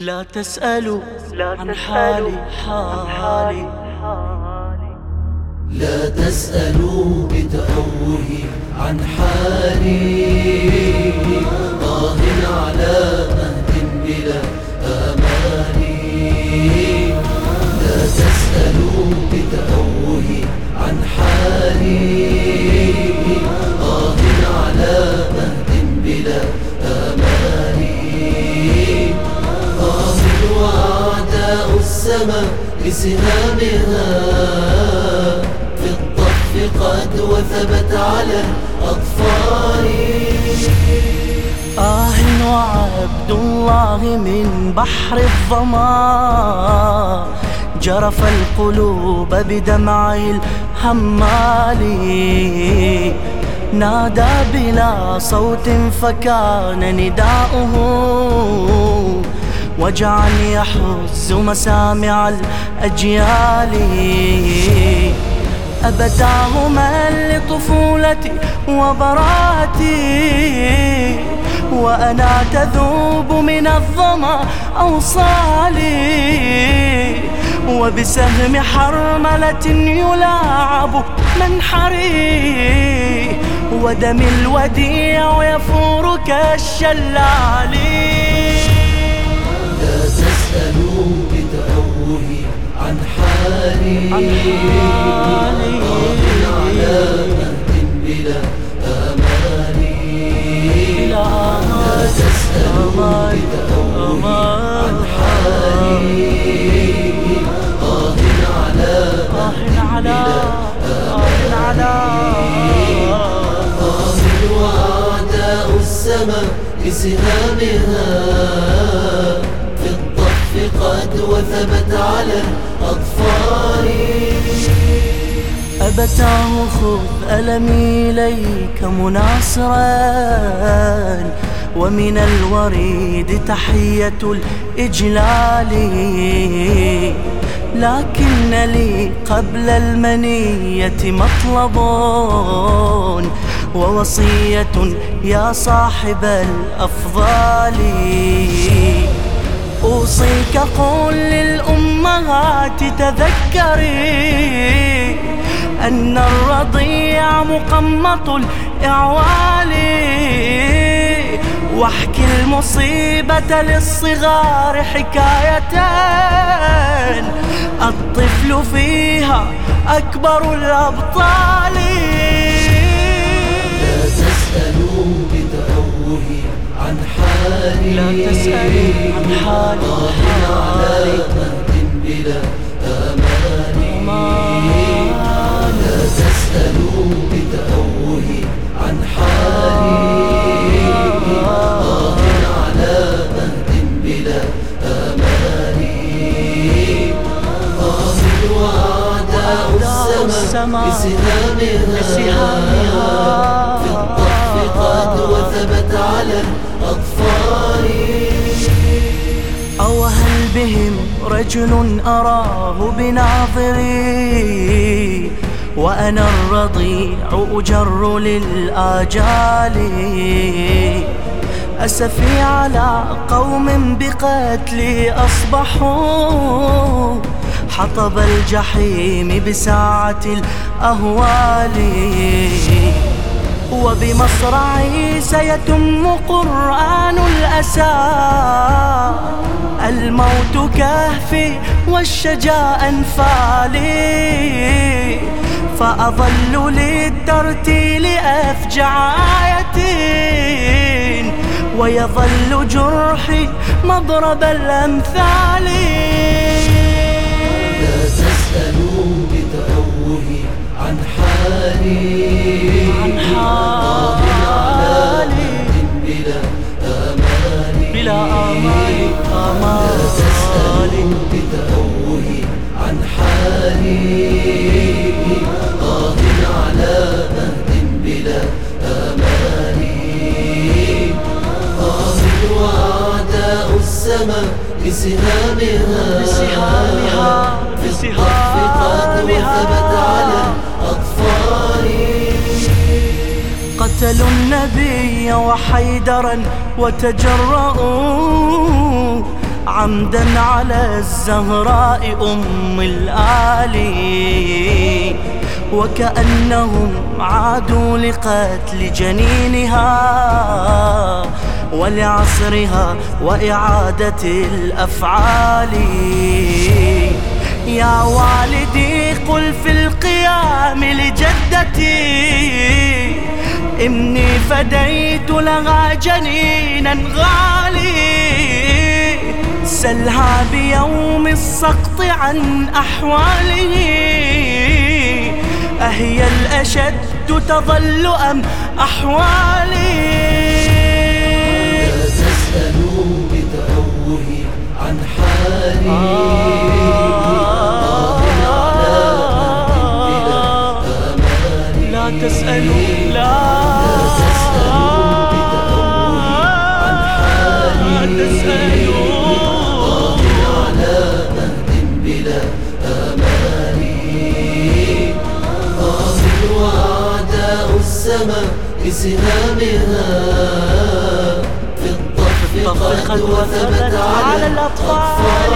لا تسألوا عن حالي حالي. لا تسألوا بتأوه عن حالي. بسهامها في الطف قد وثبت على الأطفال آه وعبد الله من بحر الظما جرف القلوب بدمع الهمال. نادى بلا صوت فكان نداؤه. وجعا يحز مسامع الأجيال. أبتاهما لطفولتي وبراتي وأنا تذوب من الظما أوصالي. وبسهم حرملة يلاعب منحري ودم الوديع يفور كالشلال لا تسألوا بتأوه عن حالي. على مهد بلا لا تسألوا بتأوه عن حالي. على وأعداء السماء بسهامها. وثبت على الأطفال أبتاه خذ ألمي إليك مناصرا ومن الوريد تحية الإجلال. لكن لي قبل المنية مطلب ووصية يا صاحب الأفضال. أوصيك قل للأمهات تذكري أن الرضيع مقمط الإعوال واحكي المصيبة للصغار حكاية الطفل فيها أكبر الأبطال. لا تسألوا بتأوه عن حالي. لا تسألوا عن حالي. السماء. بسهامها في قد وثبت على الأطفال أو هل بهم رجل أراه بناظري وأنا الرضيع أجر للآجال. أسفي على قوم بقتلي أصبحوا حطب الجحيم بساعة الأهوال. وبمصرعي سيتم قرآن الأسى. الموت كهفي والشجاء أنفالي. فأظل للترتيل أفجع آية ويظل جرحي مضرب الأمثال. لا تسألوا بتأوه عن حالي. عن حالي. بلا آمال بلا آمال آمال تسألوا بتأوه عن حالي. على مهد بلا وأعداء السماء بسهامها. بسهامها. في قتلوا النبي وحيدرا وتجرؤوا عمدا على الزهراء أم الآلي وكأنهم عادوا لقتل جنينها ولعصرها وإعادة الأفعال. يا والدي قل في القيام لجدتي إني فديت لها جنينا غالي. سلها بيوم السقط عن أحواله. أهي الأشد تظل أم أحوالي؟ لا تسألوا بتأوه عن حالي تسألوا لا تسألوا. بسهامها في الطف قد وثبت على الأطفال.